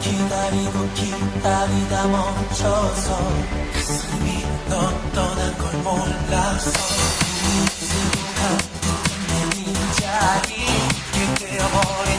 기다리고 기다리다 멈춰서 가슴이 넌 떠난 걸 몰라서 이 순간 내네 자리 깨어버린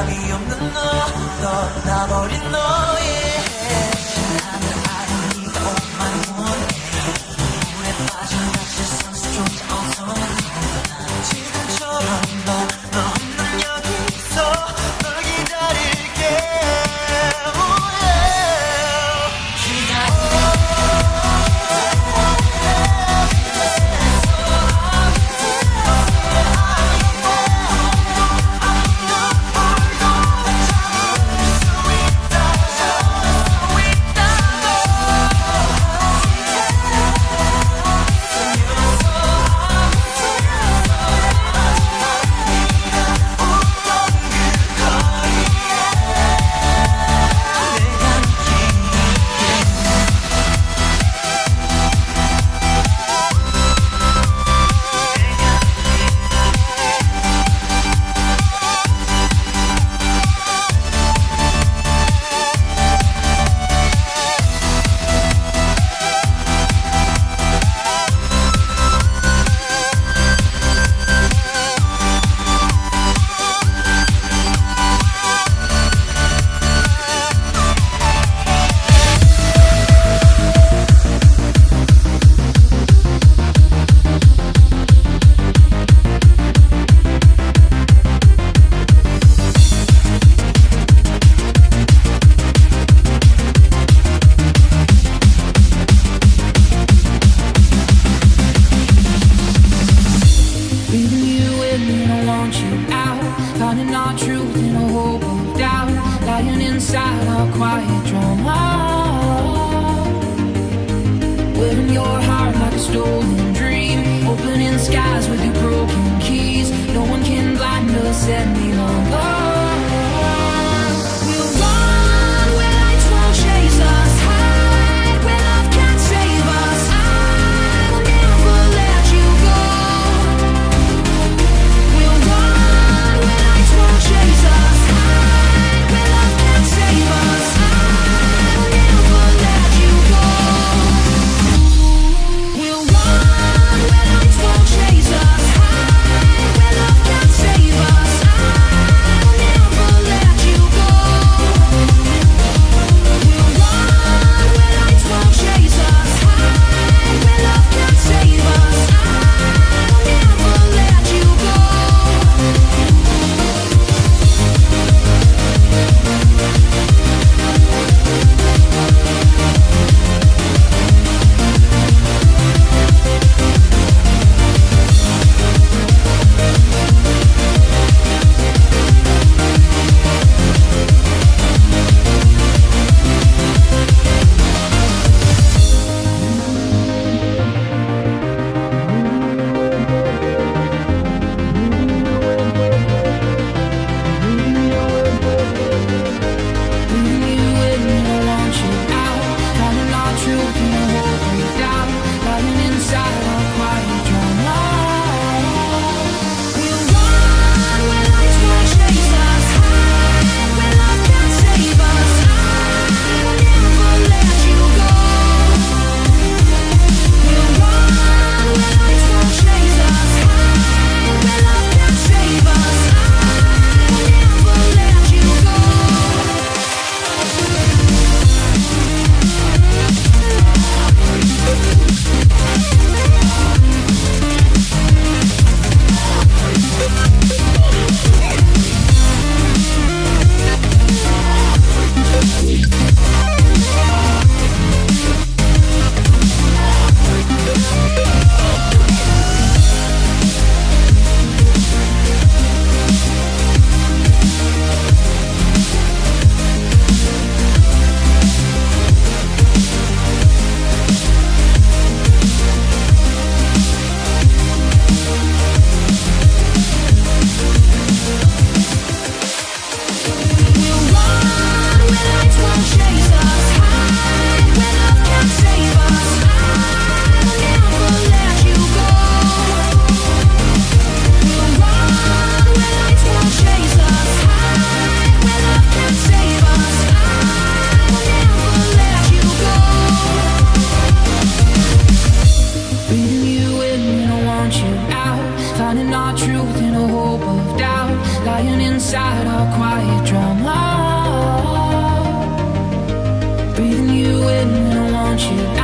답이 없는 너 너, 나 버린 너의 you.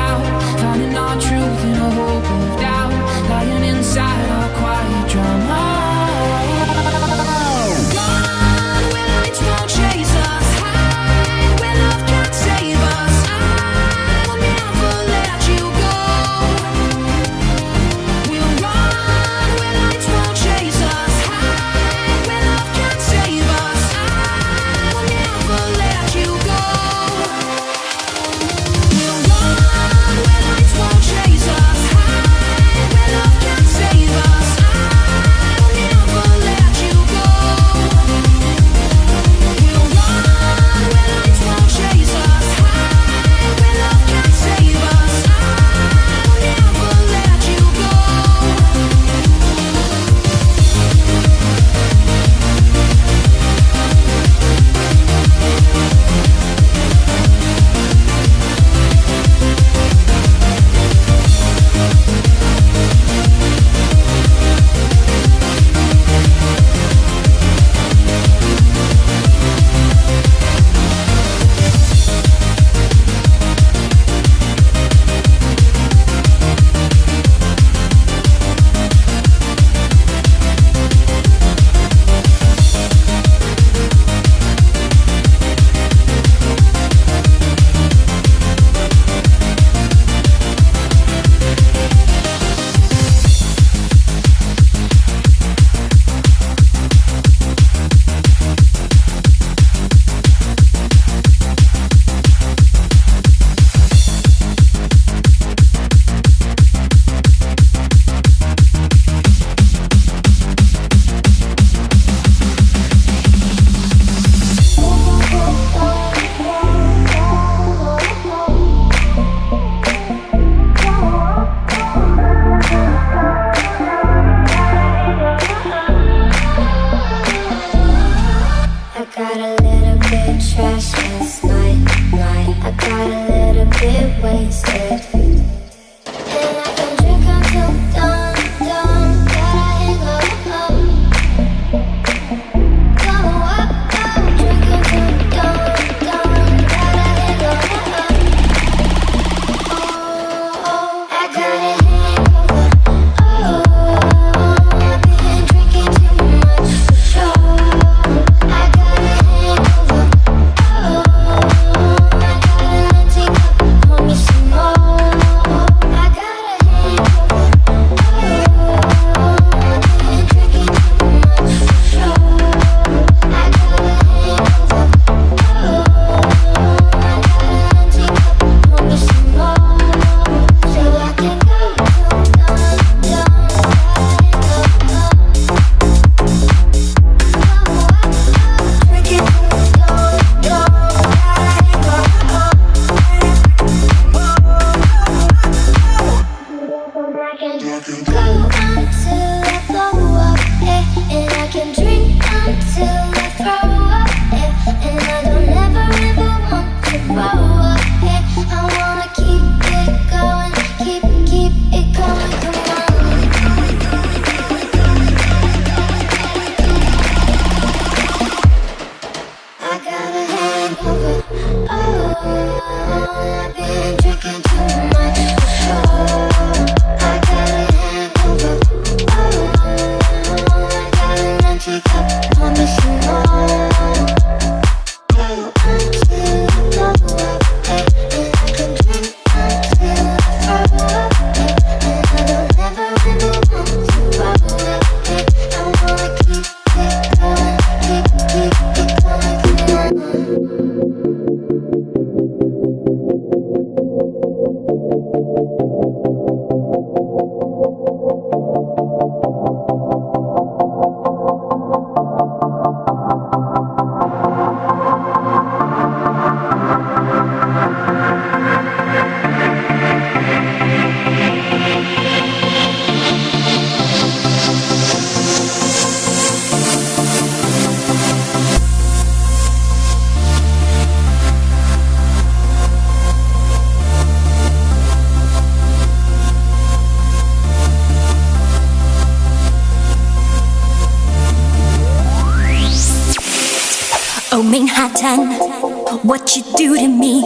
what you do to me.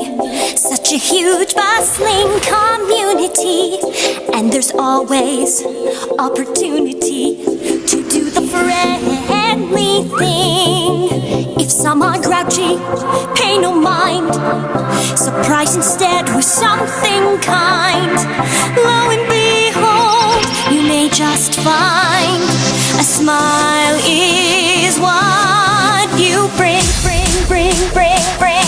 Such a huge, bustling community, and there's always opportunity to do the friendly thing. If some are grouchy, pay no mind. Surprise instead with something kind. Lo and behold, you may just find a smile is what you bring, bring, bring, bring, bring.